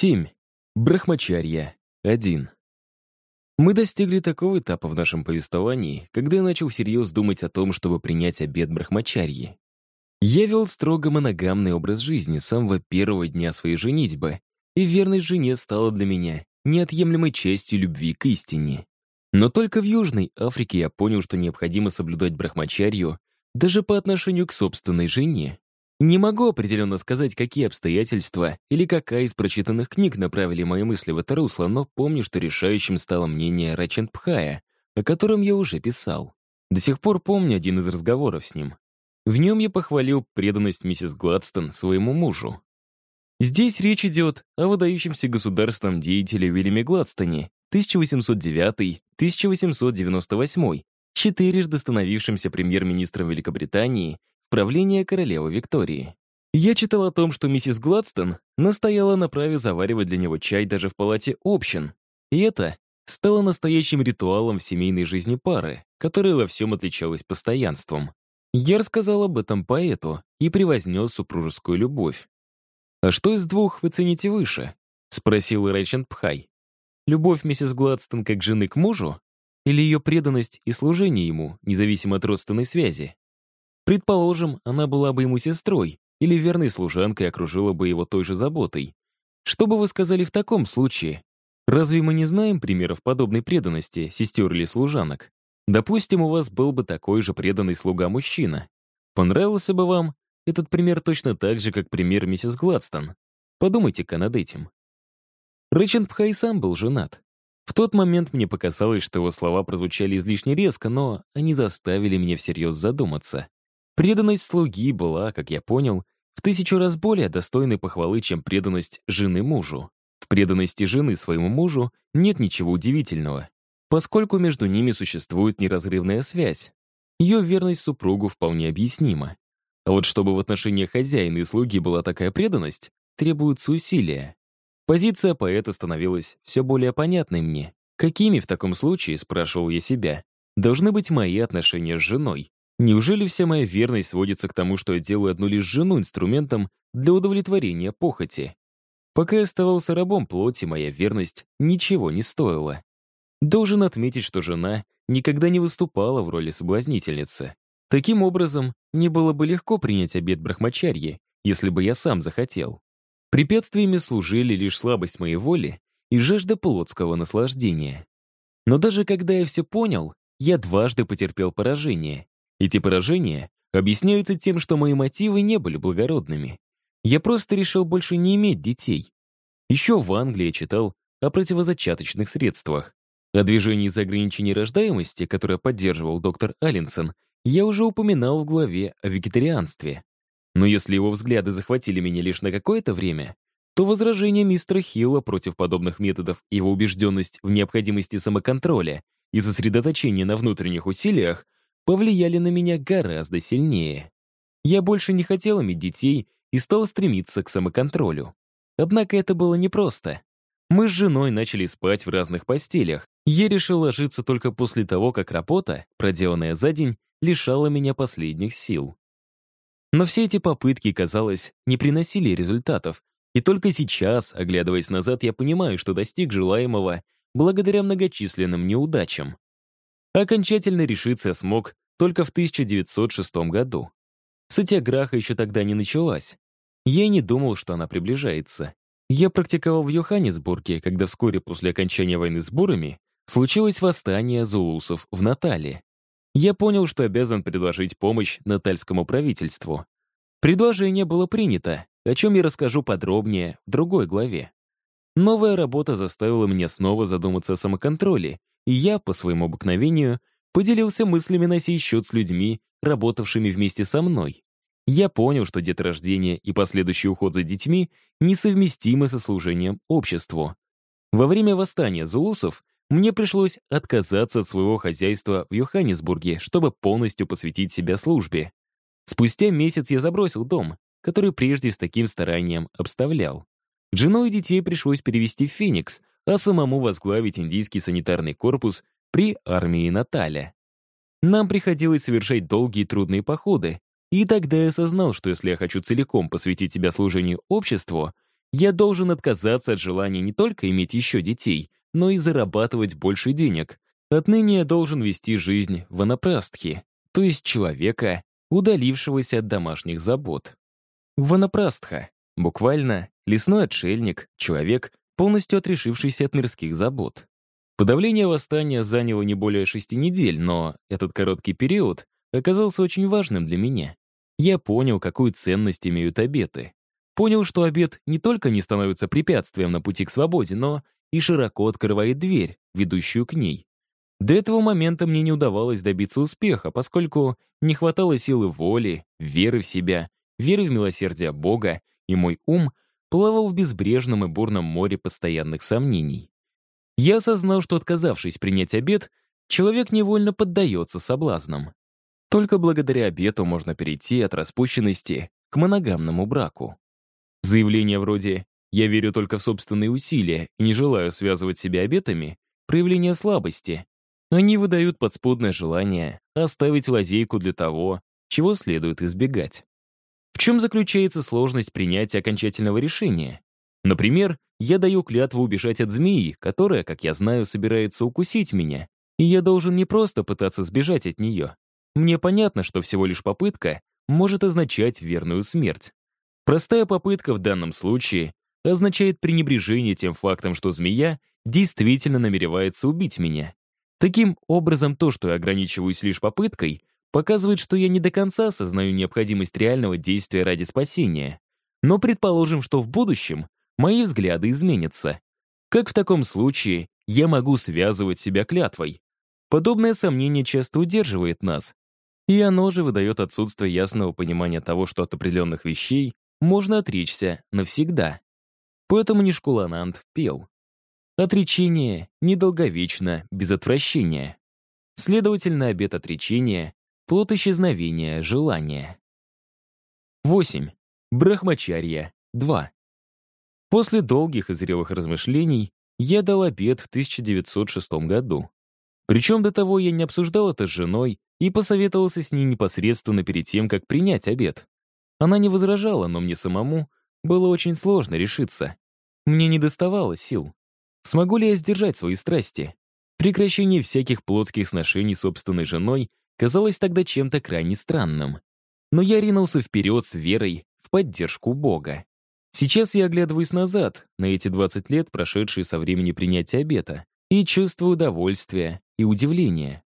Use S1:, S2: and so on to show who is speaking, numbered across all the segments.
S1: 7. Брахмачарья. 1. Мы достигли такого этапа в нашем повествовании, когда я начал всерьез думать о том, чтобы принять обед брахмачарьи. Я вел строго моногамный образ жизни с самого первого дня своей женитьбы, и верность жене стала для меня неотъемлемой частью любви к истине. Но только в Южной Африке я понял, что необходимо соблюдать брахмачарью даже по отношению к собственной жене. Не могу определенно сказать, какие обстоятельства или какая из прочитанных книг направили мои мысли в это русло, но помню, что решающим стало мнение Рачентпхая, о котором я уже писал. До сих пор помню один из разговоров с ним. В нем я похвалил преданность миссис Гладстон своему мужу. Здесь речь идет о выдающемся государственном деятеле Вильяме Гладстоне 1809-1898, четырежды становившемся премьер-министром Великобритании правления королевы Виктории. Я читал о том, что миссис Гладстон настояла на праве заваривать для него чай даже в палате общин. И это стало настоящим ритуалом в семейной жизни пары, которая во всем отличалась постоянством. Я рассказал об этом поэту и превознес супружескую любовь. «А что из двух вы цените выше?» — спросил Рэйчент Пхай. «Любовь миссис Гладстон как жены к мужу? Или ее преданность и служение ему, независимо от родственной связи?» Предположим, она была бы ему сестрой или верной служанкой окружила бы его той же заботой. Что бы вы сказали в таком случае? Разве мы не знаем примеров подобной преданности сестер или служанок? Допустим, у вас был бы такой же преданный слуга-мужчина. Понравился бы вам этот пример точно так же, как пример миссис Гладстон. Подумайте-ка над этим. Рэченд Пхай сам был женат. В тот момент мне показалось, что его слова прозвучали излишне резко, но они заставили меня всерьез задуматься. Преданность слуги была, как я понял, в тысячу раз более достойной похвалы, чем преданность жены мужу. В преданности жены своему мужу нет ничего удивительного, поскольку между ними существует неразрывная связь. Ее верность супругу вполне объяснима. А вот чтобы в отношениях хозяина и слуги была такая преданность, требуются усилия. Позиция поэта становилась все более понятной мне. Какими в таком случае, спрашивал я себя, должны быть мои отношения с женой? Неужели вся моя верность сводится к тому, что я делаю одну лишь жену инструментом для удовлетворения похоти? Пока я оставался рабом плоти, моя верность ничего не стоила. Должен отметить, что жена никогда не выступала в роли соблазнительницы. Таким образом, мне было бы легко принять обед брахмачарьи, если бы я сам захотел. Препятствиями служили лишь слабость моей воли и жажда плотского наслаждения. Но даже когда я все понял, я дважды потерпел поражение, эти поражения объясняются тем, что мои мотивы не были благородными. Я просто решил больше не иметь детей. Еще в Англии читал о противозачаточных средствах. О движении за ограничение рождаемости, которое поддерживал доктор Алленсон, я уже упоминал в главе о вегетарианстве. Но если его взгляды захватили меня лишь на какое-то время, то возражения мистера Хилла против подобных методов и его убежденность в необходимости самоконтроля и сосредоточения на внутренних усилиях повлияли на меня гораздо сильнее. Я больше не хотел иметь детей и стал стремиться к самоконтролю. Однако это было непросто. Мы с женой начали спать в разных постелях. Я решил ложиться только после того, как работа, проделанная за день, лишала меня последних сил. Но все эти попытки, казалось, не приносили результатов, и только сейчас, оглядываясь назад, я понимаю, что достиг желаемого благодаря многочисленным неудачам. Окончательно решиться смог только в 1906 году. Сатиаграха еще тогда не началась. Я не думал, что она приближается. Я практиковал в Йоханнесбурге, когда вскоре после окончания войны с бурами случилось восстание зулусов в Натале. Я понял, что обязан предложить помощь натальскому правительству. Предложение было принято, о чем я расскажу подробнее в другой главе. Новая работа заставила меня снова задуматься о самоконтроле и я, по своему обыкновению, поделился мыслями на сей счет с людьми, работавшими вместе со мной. Я понял, что деторождение и последующий уход за детьми несовместимы со служением обществу. Во время восстания зулусов мне пришлось отказаться от своего хозяйства в Йоханнесбурге, чтобы полностью посвятить себя службе. Спустя месяц я забросил дом, который прежде с таким старанием обставлял. Жену и детей пришлось перевести в Феникс, а самому возглавить индийский санитарный корпус при армии Наталя. Нам приходилось совершать долгие и трудные походы, и тогда я осознал, что если я хочу целиком посвятить себя служению обществу, я должен отказаться от желания не только иметь еще детей, но и зарабатывать больше денег. Отныне я должен вести жизнь в анапрастхе, то есть человека, удалившегося от домашних забот. Ванапрастха, буквально лесной отшельник, человек, полностью отрешившийся от мирских забот. Подавление восстания заняло не более шести недель, но этот короткий период оказался очень важным для меня. Я понял, какую ценность имеют обеты. Понял, что обет не только не становится препятствием на пути к свободе, но и широко открывает дверь, ведущую к ней. До этого момента мне не удавалось добиться успеха, поскольку не хватало силы воли, веры в себя, веры в милосердие Бога, и мой ум плавал в безбрежном и бурном море постоянных сомнений. Я осознал, что, отказавшись принять обет, человек невольно поддается соблазнам. Только благодаря обету можно перейти от распущенности к моногамному браку. Заявление вроде «я верю только в собственные усилия и не желаю связывать себя обетами» — проявление слабости. Они выдают подспудное желание оставить лазейку для того, чего следует избегать. В чем заключается сложность принятия окончательного решения? Например, я даю клятву убежать от змеи, которая, как я знаю, собирается укусить меня, и я должен не просто пытаться сбежать от нее. Мне понятно, что всего лишь попытка может означать верную смерть. Простая попытка в данном случае означает пренебрежение тем фактом, что змея действительно намеревается убить меня. Таким образом, то, что я ограничиваюсь лишь попыткой, показывает, что я не до конца осознаю необходимость реального действия ради спасения. Но предположим, что в будущем мои взгляды изменятся. Как в таком случае я могу связывать себя клятвой? Подобное сомнение часто удерживает нас. И оно же выдает отсутствие ясного понимания того, что от определенных вещей можно отречься навсегда. Поэтому Нишкулананд пел. Отречение недолговечно, без отвращения. Следовательно, обет отречения — плод исчезновения желания. 8. Брахмачарья. 2. После долгих и зрелых размышлений я дал обед в 1906 году. Причем до того я не обсуждал это с женой и посоветовался с ней непосредственно перед тем, как принять обед. Она не возражала, но мне самому было очень сложно решиться. Мне не доставало сил. Смогу ли я сдержать свои страсти? Прекращение всяких плотских сношений с собственной женой казалось тогда чем-то крайне странным. Но я ринулся вперед с верой в поддержку Бога. Сейчас я оглядываюсь назад, на эти 20 лет, прошедшие со времени принятия обета, и чувствую удовольствие и удивление.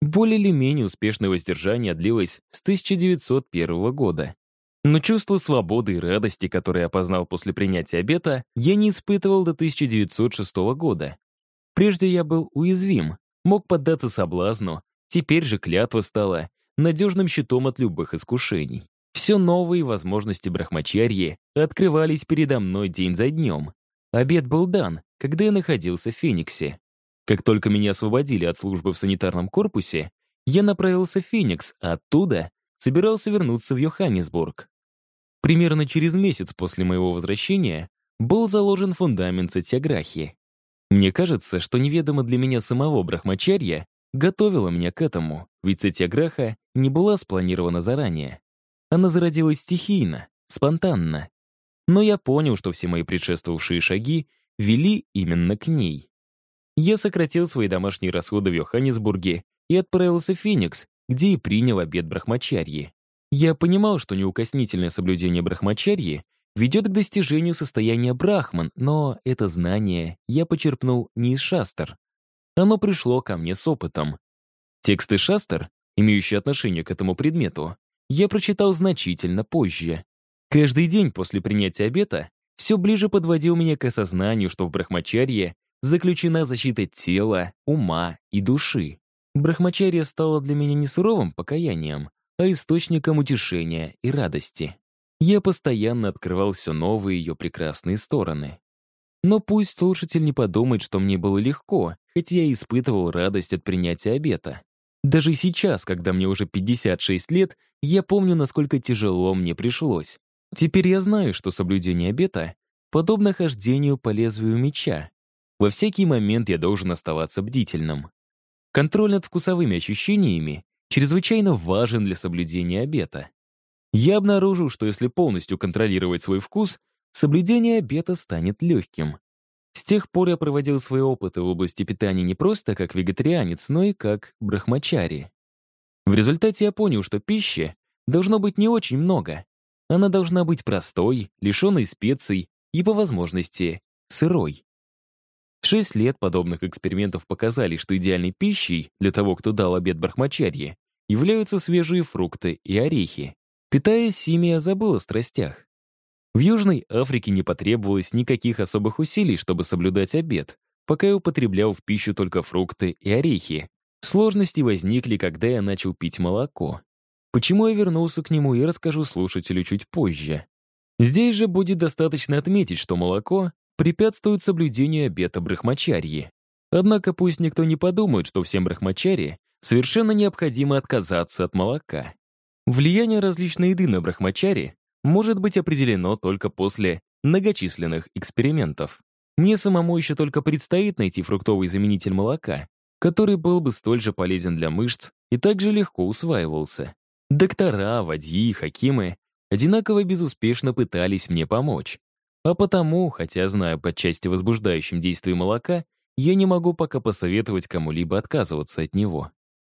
S1: Более или менее успешное воздержание длилось с 1901 года. Но чувство свободы и радости, которое я познал после принятия обета, я не испытывал до 1906 года. Прежде я был уязвим, мог поддаться соблазну, теперь же клятва стала надежным щитом от любых искушений. Все новые возможности брахмачарьи открывались передо мной день за днем. Обед был дан, когда я находился в Фениксе. Как только меня освободили от службы в санитарном корпусе, я направился в Феникс, а оттуда собирался вернуться в Йоханнесбург. Примерно через месяц после моего возвращения был заложен фундамент сатьяграхи. Мне кажется, что неведомо для меня самого брахмачарья готовила меня к этому, ведь сатьяграха не была спланирована заранее. Она зародилась стихийно, спонтанно. Но я понял, что все мои предшествовавшие шаги вели именно к ней. Я сократил свои домашние расходы в Йоханнесбурге и отправился в Феникс, где и принял обед брахмачарьи. Я понимал, что неукоснительное соблюдение брахмачарьи ведет к достижению состояния брахман, но это знание я почерпнул не из шастр. Оно пришло ко мне с опытом. Тексты шастр, имеющие отношение к этому предмету, я прочитал значительно позже. Каждый день после принятия обета все ближе подводил меня к осознанию, что в брахмачарье заключена защита тела, ума и души. Брахмачарья стала для меня не суровым покаянием, а источником утешения и радости. Я постоянно открывал все новые ее прекрасные стороны. Но пусть слушатель не подумает, что мне было легко, хоть я испытывал радость от принятия обета. Даже сейчас, когда мне уже 56 лет, я помню, насколько тяжело мне пришлось. Теперь я знаю, что соблюдение обета подобно хождению по лезвию меча. Во всякий момент я должен оставаться бдительным. Контроль над вкусовыми ощущениями чрезвычайно важен для соблюдения обета. Я обнаружил, что если полностью контролировать свой вкус, соблюдение обета станет легким. С тех пор я проводил свои опыты в области питания не просто как вегетарианец, но и как брахмачари. В результате я понял, что пищи должно быть не очень много. Она должна быть простой, лишенной специй и, по возможности, сырой. Шесть лет подобных экспериментов показали, что идеальной пищей для того, кто дал обед брахмачарье, являются свежие фрукты и орехи. Питаясь ими, я забыл о страстях. В Южной Африке не потребовалось никаких особых усилий, чтобы соблюдать обед, пока я употреблял в пищу только фрукты и орехи. Сложности возникли, когда я начал пить молоко. Почему я вернулся к нему, и расскажу слушателю чуть позже. Здесь же будет достаточно отметить, что молоко препятствует соблюдению обета брахмачарьи. Однако пусть никто не подумает, что всем брахмачари совершенно необходимо отказаться от молока. Влияние различной еды на брахмачари может быть определено только после многочисленных экспериментов. Мне самому еще только предстоит найти фруктовый заменитель молока, который был бы столь же полезен для мышц и также легко усваивался. Доктора, вадьи, хакимы одинаково безуспешно пытались мне помочь. А потому, хотя знаю по части возбуждающим действие молока, я не могу пока посоветовать кому-либо отказываться от него.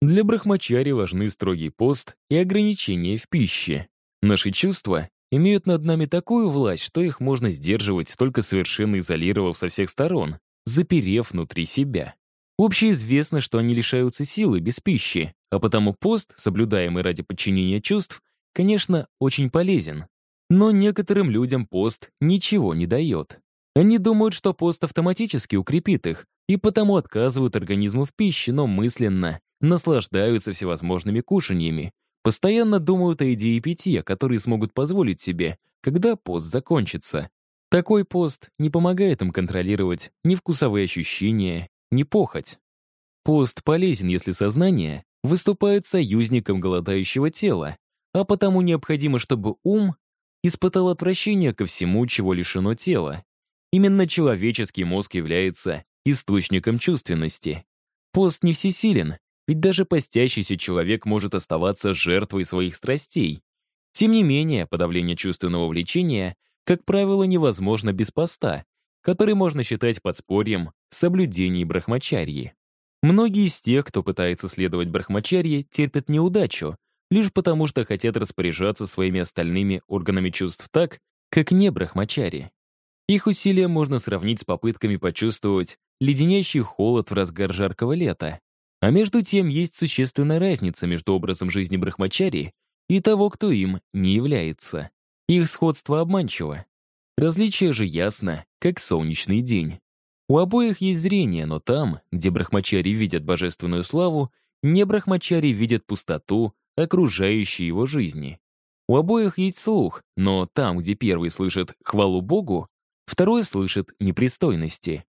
S1: Для брахмачари важны строгий пост и ограничения в пище. Наши чувства имеют над нами такую власть, что их можно сдерживать, только совершенно изолировав со всех сторон, заперев внутри себя. Общеизвестно, что они лишаются силы без пищи, а потому пост, соблюдаемый ради подчинения чувств, конечно, очень полезен. Но некоторым людям пост ничего не дает. Они думают, что пост автоматически укрепит их, и потому отказывают организму в пище, но мысленно наслаждаются всевозможными кушаньями, Постоянно думают о идее питья, которые смогут позволить себе, когда пост закончится. Такой пост не помогает им контролировать ни вкусовые ощущения, ни похоть. Пост полезен, если сознание выступает союзником голодающего тела, а потому необходимо, чтобы ум испытал отвращение ко всему, чего лишено тела. Именно человеческий мозг является источником чувственности. Пост не всесилен, ведь даже постящийся человек может оставаться жертвой своих страстей. Тем не менее, подавление чувственного влечения, как правило, невозможно без поста, который можно считать подспорьем соблюдений брахмачарьи. Многие из тех, кто пытается следовать брахмачарье, терпят неудачу, лишь потому что хотят распоряжаться своими остальными органами чувств так, как не брахмачари. Их усилия можно сравнить с попытками почувствовать леденящий холод в разгар жаркого лета. А между тем есть существенная разница между образом жизни брахмачари и того, кто им не является. Их сходство обманчиво. Различие же ясно, как солнечный день. У обоих есть зрение, но там, где брахмачари видят божественную славу, не брахмачари видят пустоту, окружающей его жизни. У обоих есть слух, но там, где первый слышит хвалу Богу, второй слышит непристойности.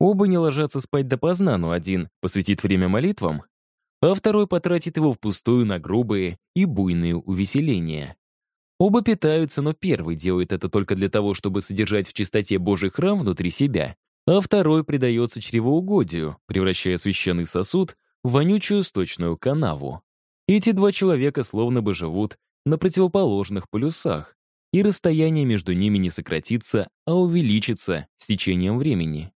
S1: Оба не ложатся спать допоздна, но один посвятит время молитвам, а второй потратит его впустую на грубые и буйные увеселения. Оба питаются, но первый делает это только для того, чтобы содержать в чистоте Божий храм внутри себя, а второй предается чревоугодию, превращая священный сосуд в вонючую сточную канаву. Эти два человека словно бы живут на противоположных полюсах, и расстояние между ними не сократится, а увеличится с течением времени.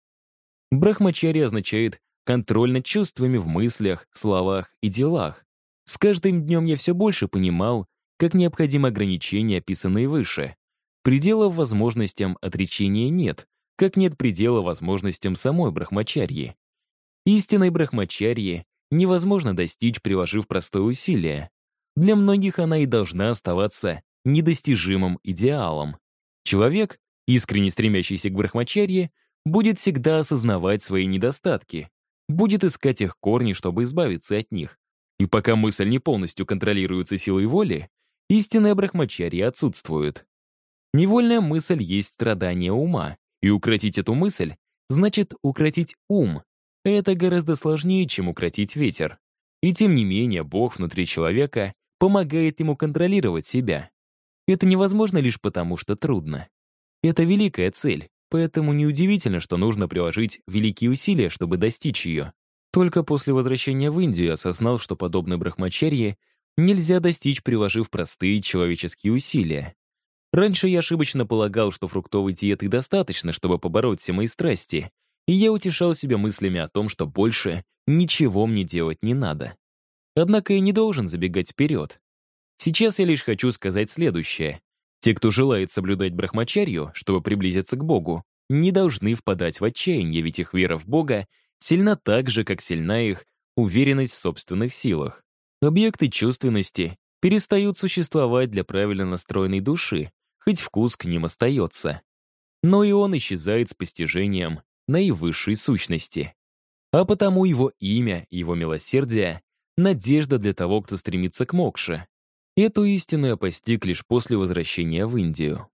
S1: Брахмачари означает контроль над чувствами в мыслях, словах и делах. С каждым днем я все больше понимал, как необходимы ограничения, описанные выше. Пределов возможностям отречения нет, как нет предела возможностям самой брахмачарьи. Истинной брахмачарьи невозможно достичь, приложив простое усилие. Для многих она и должна оставаться недостижимым идеалом. Человек, искренне стремящийся к брахмачарье, будет всегда осознавать свои недостатки, будет искать их корни, чтобы избавиться от них. И пока мысль не полностью контролируется силой воли, истинная брахмачарья отсутствует. Невольная мысль есть страдание ума, и укротить эту мысль значит укротить ум. Это гораздо сложнее, чем укротить ветер. И тем не менее, Бог внутри человека помогает ему контролировать себя. Это невозможно лишь потому, что трудно. Это великая цель, Поэтому неудивительно, что нужно приложить великие усилия, чтобы достичь ее. Только после возвращения в Индию осознал, что подобной брахмачарье нельзя достичь, приложив простые человеческие усилия. Раньше я ошибочно полагал, что фруктовой диеты достаточно, чтобы побороть все мои страсти, и я утешал себя мыслями о том, что больше ничего мне делать не надо. Однако я не должен забегать вперед. Сейчас я лишь хочу сказать следующее. Те, кто желает соблюдать брахмачарью, чтобы приблизиться к Богу, не должны впадать в отчаяние, ведь их вера в Бога сильна так же, как сильна их уверенность в собственных силах. Объекты чувственности перестают существовать для правильно настроенной души, хоть вкус к ним остается. Но и он исчезает с постижением наивысшей сущности. А потому его имя, его милосердие — надежда для того, кто стремится к мокше. Эту истину я постиг лишь после возвращения в Индию.